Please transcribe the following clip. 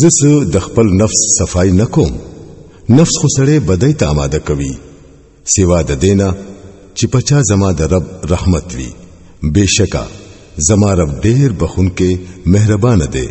زس د خپل نفس صفای نکوم نفس خو سړی بدای ته آماده کوي سوا د دینا چې پچا زما د رب رحمت وي بشکا زما رب ډیر بخون کې مهربان دی